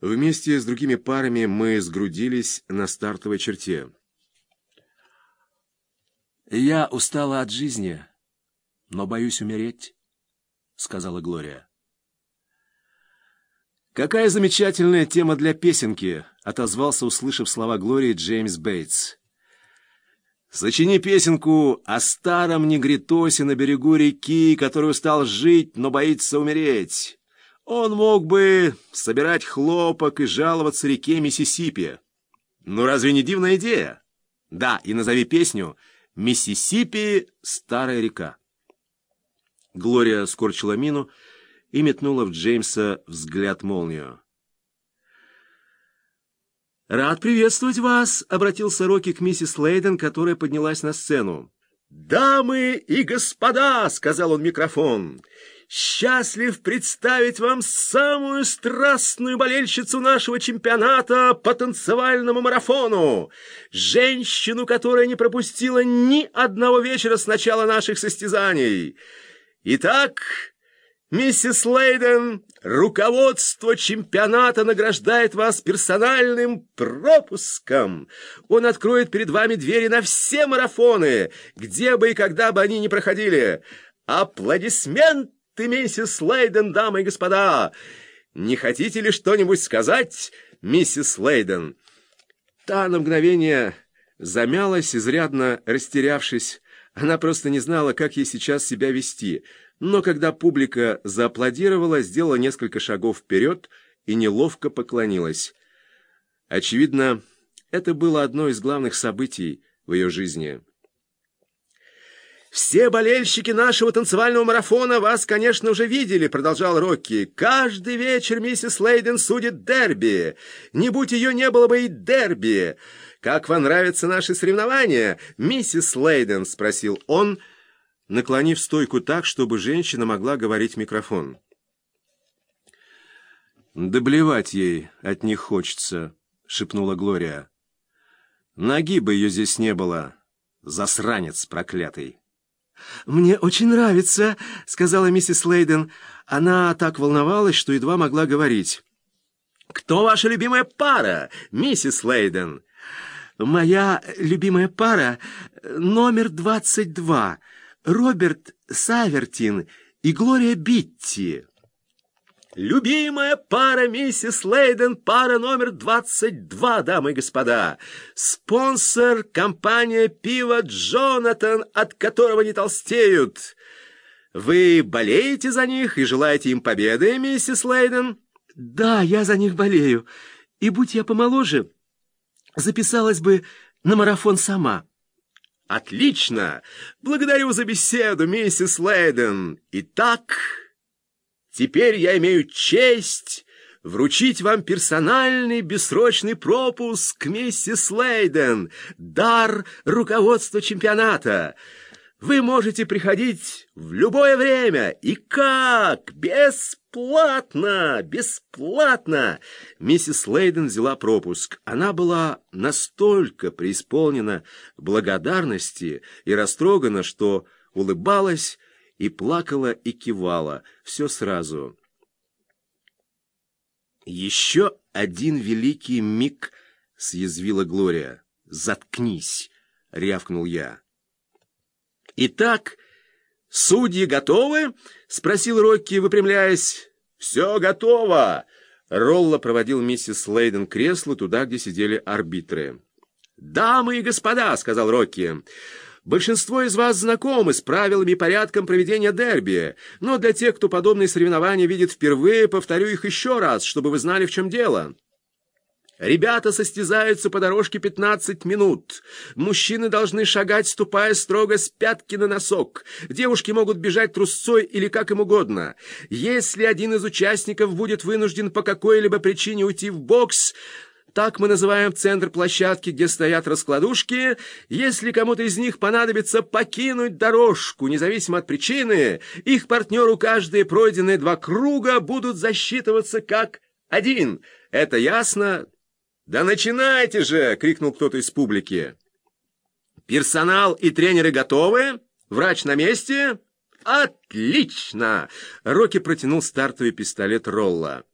Вместе с другими парами мы сгрудились на стартовой черте. «Я устала от жизни, но боюсь умереть», — сказала Глория. «Какая замечательная тема для песенки!» — отозвался, услышав слова Глории Джеймс Бейтс. «Сочини песенку о старом негритосе на берегу реки, который устал жить, но боится умереть». Он мог бы собирать хлопок и жаловаться реке Миссисипи. Ну разве не дивная идея? Да, и назови песню «Миссисипи — старая река». Глория скорчила мину и метнула в Джеймса взгляд молнию. «Рад приветствовать вас!» — обратился Рокки к миссис Лейден, которая поднялась на сцену. «Дамы и господа!» — сказал он микрофон счастлив представить вам самую страстную болельщицу нашего чемпионата по танцевальному марафону, женщину, которая не пропустила ни одного вечера с начала наших состязаний. Итак, миссис Лейден, руководство чемпионата награждает вас персональным пропуском. Он откроет перед вами двери на все марафоны, где бы и когда бы они ни проходили. Аплодисменты! Ты, миссис Лейден, дамы и господа! Не хотите ли что-нибудь сказать, миссис Лейден?» Та на мгновение замялась, изрядно растерявшись. Она просто не знала, как ей сейчас себя вести. Но когда публика зааплодировала, сделала несколько шагов вперед и неловко поклонилась. Очевидно, это было одно из главных событий в ее жизни. «Все болельщики нашего танцевального марафона вас, конечно, уже видели», — продолжал Рокки. «Каждый вечер миссис Лейден судит дерби. Не будь ее, не было бы и дерби. Как вам нравятся наши соревнования, миссис Лейден?» — спросил он, наклонив стойку так, чтобы женщина могла говорить в микрофон. «Да блевать ей от них хочется», — шепнула Глория. «Ноги бы ее здесь не было, засранец проклятый». «Мне очень нравится», — сказала миссис Лейден. Она так волновалась, что едва могла говорить. «Кто ваша любимая пара, миссис Лейден?» «Моя любимая пара номер двадцать два, Роберт Савертин и Глория Битти». Любимая пара миссис Лейден, пара номер 22, дамы и господа. Спонсор — компания пива «Джонатан», от которого не толстеют. Вы болеете за них и желаете им победы, миссис Лейден? Да, я за них болею. И будь я помоложе, записалась бы на марафон сама. Отлично! Благодарю за беседу, миссис Лейден. Итак... Теперь я имею честь вручить вам персональный бессрочный пропуск, миссис Лейден, дар руководства чемпионата. Вы можете приходить в любое время. И как? Бесплатно! Бесплатно! Миссис Лейден взяла пропуск. Она была настолько преисполнена благодарности и растрогана, что улыбалась, и плакала, и кивала, все сразу. «Еще один великий миг!» — съязвила Глория. «Заткнись!» — рявкнул я. «Итак, судьи готовы?» — спросил Рокки, выпрямляясь. «Все готово!» Ролла проводил миссис Лейден креслу туда, где сидели арбитры. «Дамы и господа!» — сказал Рокки. Большинство из вас знакомы с правилами и порядком проведения дерби, но для тех, кто подобные соревнования видит впервые, повторю их еще раз, чтобы вы знали, в чем дело. Ребята состязаются по дорожке 15 минут. Мужчины должны шагать, ступая строго с пятки на носок. Девушки могут бежать трусцой или как им угодно. Если один из участников будет вынужден по какой-либо причине уйти в бокс, так мы называем центр площадки, где стоят раскладушки. Если кому-то из них понадобится покинуть дорожку, независимо от причины, их партнеру каждые пройденные два круга будут засчитываться как один. Это ясно? «Да начинайте же!» — крикнул кто-то из публики. «Персонал и тренеры готовы? Врач на месте?» «Отлично!» — Рокки протянул стартовый пистолет Ролла.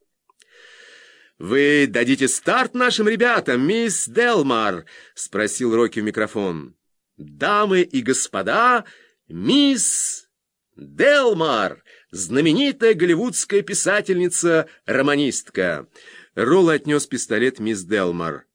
«Вы дадите старт нашим ребятам, мисс Делмар?» — спросил Рокки в микрофон. «Дамы и господа, мисс Делмар, знаменитая голливудская писательница-романистка». Ролл отнес пистолет мисс Делмар.